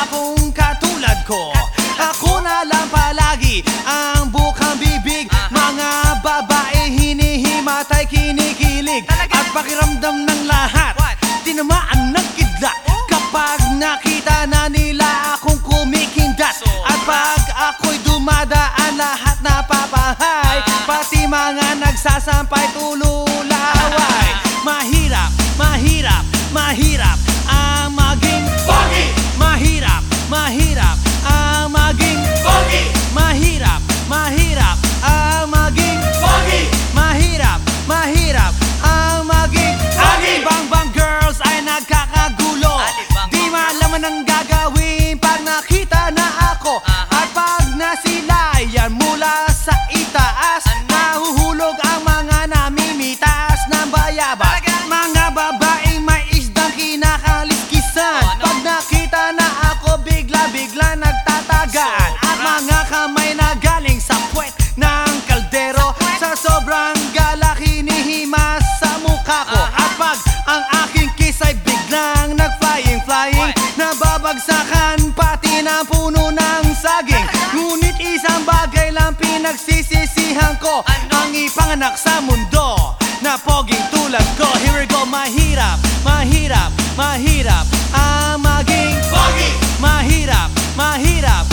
hapong katulad ko Ako na lang palagi ang bukang bibig. Mga babae hinihimatay kinikilig At pakiramdam ng lahat. Tinamaan ng kidlat. Kapag nakita na nila akong kumikindat At pag ako'y dumadaan lahat napapahay Pati mga nagsasampay tululaway Mahirap Nababagsakan pati ng puno ng saging Ngunit isang bagay lang pinagsisisihan ko Ano? Ang ipanganak sa mundo na poging tulad ko Here we go, mahirap, mahirap, mahirap Ang maging Pogi! mahirap, mahirap